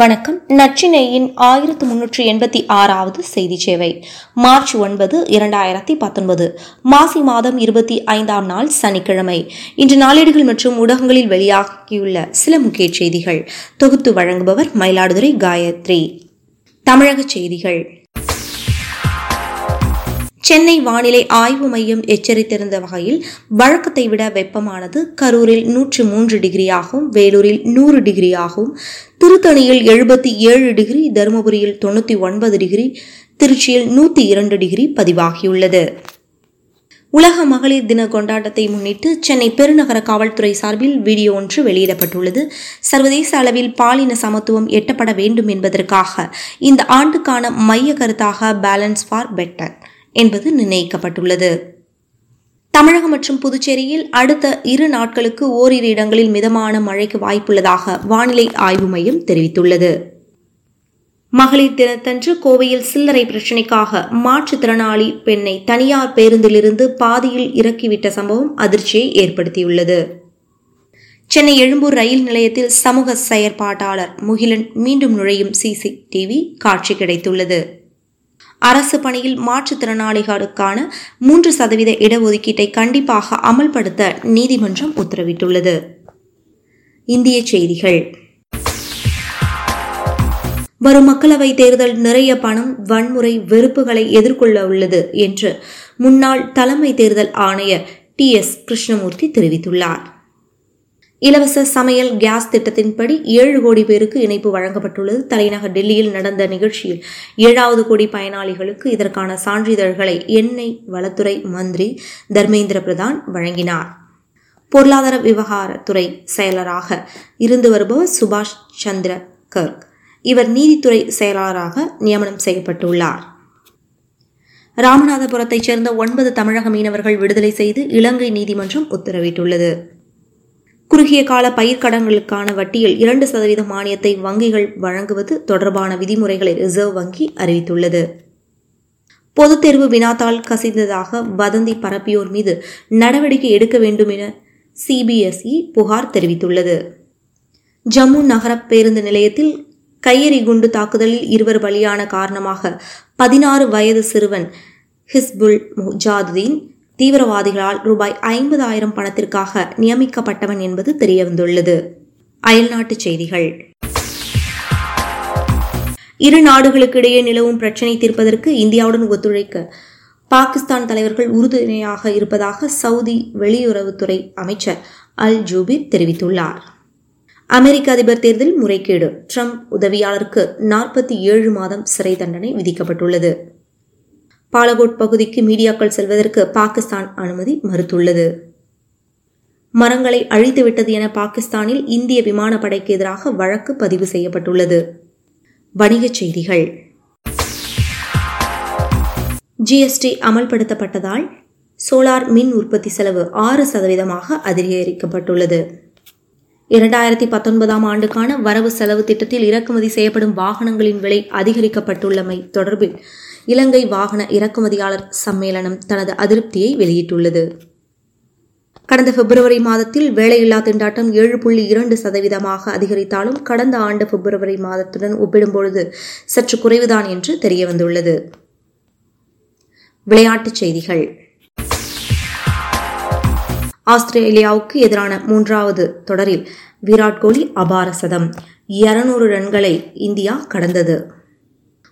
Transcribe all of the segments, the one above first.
வணக்கம். நச்சினையின் ஆயிரத்து முன்னூற்றி எண்பத்தி ஆறாவது செய்தி சேவை மார்ச் ஒன்பது இரண்டாயிரத்தி பத்தொன்பது. மாசி மாதம் இருபத்தி ஐந்தாம் நாள் சனிக்கிழமை. இன்று நாளேடுகள் மற்றும் ஊடகங்களில் வெளியாகியுள்ள சில முக்கிய செய்திகள். தொகுத்து வழங்குபவர் மயிலாடுதுறை காயத்ரி. தமிழக செய்திகள். சென்னை வானிலை ஆய்வு மையம் எச்சரித்திருந்த வகையில் வழக்கத்தை விட வெப்பமானது கரூரில் நூற்றி மூன்று டிகிரியாகவும் வேலூரில் நூறு டிகிரியாகவும் திருத்தணியில் எழுபத்தி ஏழு டிகிரி தருமபுரியில் தொண்ணூற்றி ஒன்பது டிகிரி திருச்சியில் நூற்றி இரண்டு டிகிரி பதிவாகியுள்ளது. உலக மகளிர் தின கொண்டாட்டத்தை முன்னிட்டு சென்னை பெருநகர காவல்துறை சார்பில் வீடியோ ஒன்று வெளியிடப்பட்டுள்ளது. சர்வதேச அளவில் பாலின சமத்துவம் எட்டப்பட வேண்டும் என்பதற்காக இந்த ஆண்டுக்கான மைய கருத்தாக பேலன்ஸ் ஃபார் பெட்டர் என்பது நிர்ணயிக்கப்பட்டுள்ளது. தமிழகம் மற்றும் புதுச்சேரியில் அடுத்த இரு நாட்களுக்கு ஓரிரு இடங்களில் மிதமான மழைக்கு வாய்ப்புள்ளதாக வானிலை ஆய்வு மையம் தெரிவித்துள்ளது. மகளிர் தினத்தன்று கோவையில் சில்லறை பிரச்சினைக்காக மாற்றுத்திறனாளி பெண்ணை தனியார் பேருந்திலிருந்து பாதியில் இறக்கிவிட்ட சம்பவம் அதிர்ச்சியை ஏற்படுத்தியுள்ளது. சென்னை எழும்பூர் ரயில் நிலையத்தில் சமூக செயற்பாட்டாளர் முகிலன் மீண்டும் நுழையும் சிசிடிவி காட்சி கிடைத்துள்ளது. அரசு பணியில் மாற்றுத்திறனாளிகளுக்கான மூன்று சதவீத இடஒதுக்கீட்டை கண்டிப்பாக அமல்படுத்த நீதிமன்றம் உத்தரவிட்டுள்ளது. இந்திய செய்திகள். வரும் மக்களவைத் தேர்தல் நிறைய பணம் வன்முறை வெறுப்புகளை எதிர்கொள்ள உள்ளது என்று முன்னாள் தலைமை தேர்தல் ஆணையர் டி எஸ் கிருஷ்ணமூர்த்தி தெரிவித்துள்ளார். இலவச சமையல் கேஸ் திட்டத்தின்படி ஏழு கோடி பேருக்கு இணைப்பு வழங்கப்பட்டுள்ளது. தலைநகர் டெல்லியில் நடந்த நிகழ்ச்சியில் ஏழாவது கோடி பயனாளிகளுக்கு இதற்கான சான்றிதழ்களை எண்ணெய் வளத்துறை மந்திரி தர்மேந்திர பிரதான் வழங்கினார். பொருளாதார விவகாரத்துறை செயலராக இருந்து வருபவர் சுபாஷ் சந்திர கர்க். இவர் நீதித்துறை செயலாளராக நியமனம் செய்யப்பட்டுள்ளார். ராமநாதபுரத்தைச் சேர்ந்த ஒன்பது தமிழக மீனவர்கள் விடுதலை செய்து இலங்கை நீதிமன்றம் உத்தரவிட்டுள்ளது. குறுகிய கால பயிர்க்கடன்களுக்கான வட்டியில் இரண்டு சதவீத மானியத்தை வங்கிகள் வழங்குவது தொடர்பான விதிமுறைகளை ரிசர்வ் வங்கி அறிவித்துள்ளது. பொதுத் தேர்வு வினாத்தால் கசிந்ததாக வதந்தி பரப்பியோர் மீது நடவடிக்கை எடுக்க வேண்டும் என சிபிஎஸ்இ புகார் தெரிவித்துள்ளது. ஜம்மு நகர பேருந்து நிலையத்தில் கையெறி குண்டு தாக்குதலில் இருவர் பலியான காரணமாக பதினாறு வயது சிறுவன் ஹிஸ்புல் முஜாதுதீன் தீவிரவாதிகளால் ரூபாய் ஐம்பதாயிரம் பணத்திற்காக நியமிக்கப்பட்டவன் என்பது தெரியவந்துள்ளது. அயல்நாட்டுச் செய்திகள். இரு நாடுகளுக்கிடையே நிலவும் பிரச்சினை தீர்ப்பதற்கு இந்தியாவுடன் ஒத்துழைக்க பாகிஸ்தான் தலைவர்கள் உறுதுணையாக இருப்பதாக சவுதி வெளியுறவுத்துறை அமைச்சர் அல் ஜூபிர் தெரிவித்துள்ளார். அமெரிக்க அதிபர் தேர்தல் முறைகேடு. ட்ரம்ப் உதவியாளருக்கு நாற்பத்தி ஏழு மாதம் சிறை தண்டனை விதிக்கப்பட்டுள்ளது. பாலகோட் பகுதிக்கு மீடியாக்கள் செல்வதற்கு பாகிஸ்தான் அனுமதி மறுத்துள்ளது. மரங்களை அழித்துவிட்டது என பாகிஸ்தானில் இந்திய விமானப்படைக்கு எதிராக வழக்கு பதிவு செய்யப்பட்டுள்ளது. வணிகச் செய்திகள். ஜிஎஸ்டி அமல்படுத்தப்பட்டதால் சோலார் மின் உற்பத்தி செலவு ஆறு சதவீதமாக அதிகரிக்கப்பட்டுள்ளது. இரண்டாயிரத்தி பத்தொன்பதாம் ஆண்டுக்கான வரவு செலவு திட்டத்தில் இறக்குமதி செய்யப்படும் வாகனங்களின் விலை அதிகரிக்கப்பட்டுள்ளமை தொடர்பில் இலங்கை வாகன இறக்குமதியாளர் சம்மேளனம் தனது அதிருப்தியை வெளியிட்டுள்ளது. கடந்த பிப்ரவரி மாதத்தில் வேலையில்லா திண்டாட்டம் ஏழு புள்ளி இரண்டு சதவீதமாக அதிகரித்தாலும் கடந்த ஆண்டு பிப்ரவரி மாதத்துடன் ஒப்பிடும்பொழுது சற்று குறைவுதான் என்று தெரியவந்துள்ளது. விளையாட்டுச் செய்திகள். ஆஸ்திரேலியாவுக்கு எதிரான மூன்றாவது தொடரில் விராட் கோலி அபார சதம். இருநூறு ரன்களை இந்தியா கடந்தது.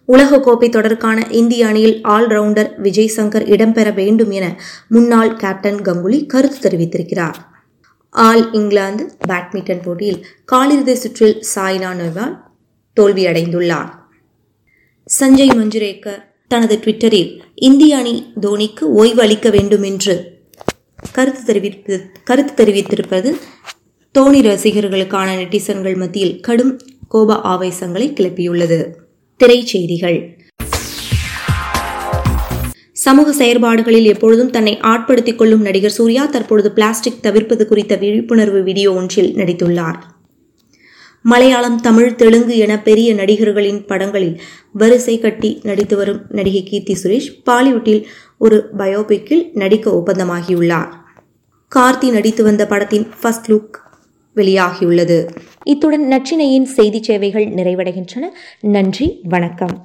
உலகக்கோப்பை தொடருக்கான இந்திய அணியில் ஆல்ரவுண்டர் விஜய் சங்கர் இடம்பெற வேண்டும் என முன்னாள் கேப்டன் கங்குலி கருத்து தெரிவித்திருக்கிறார். ஆல் இங்கிலாந்து பேட்மிண்டன் போட்டியில் காலிறுதி சுற்றில் சாய்னா நேவால் தோல்வியடைந்துள்ளார். சஞ்சய் மஞ்சுரேக்கர் தனது ட்விட்டரில் இந்திய அணி தோனிக்கு ஓய்வு அளிக்க வேண்டும் என்று கருத்து தெரிவித்து கருத்து தெரிவித்திருப்பது தோனி ரசிகர்களுக்கான நெட்டிசன்கள் மத்தியில் கடும் கோப ஆவேசங்களை கிளப்பியுள்ளது. திரைச்செய்திகள். சமூக செயற்பாடுகளில் எப்பொழுதும் தன்னை ஆட்படுத்திக் கொள்ளும் நடிகர் சூர்யா தற்பொழுது பிளாஸ்டிக் தவிர்ப்பது குறித்த விழிப்புணர்வு வீடியோ ஒன்றில் நடித்துள்ளார். மலையாளம் தமிழ் தெலுங்கு என பெரிய நடிகர்களின் படங்களில் வரிசை கட்டி நடித்து வரும் நடிகை கீர்த்தி சுரேஷ் பாலிவுட்டில் ஒரு பயோபிக்கில் நடிக்க ஒப்பந்தமாகியுள்ளார். கார்த்தி நடித்து வந்த படத்தின் ஃபர்ஸ்ட் லுக் வெளியாகியுள்ளது. இத்துடன் நச்சினையின் செய்தி சேவைகள் நிறைவடைகின்றன. நன்றி வணக்கம்.